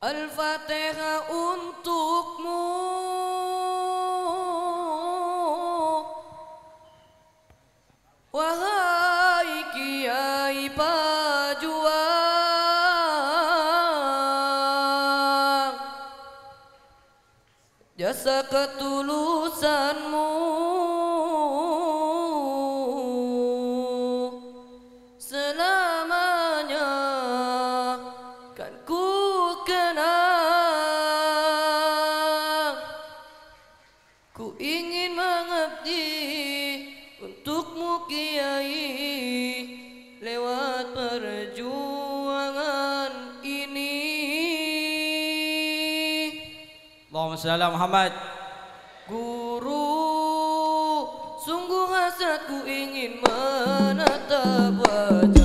Al-Fatihah untukmu. Wahai Kiai Pajuang Jasa ketulusanmu Allahumma salli Muhammad. Guru sungguh hasratku ingin menatap wajah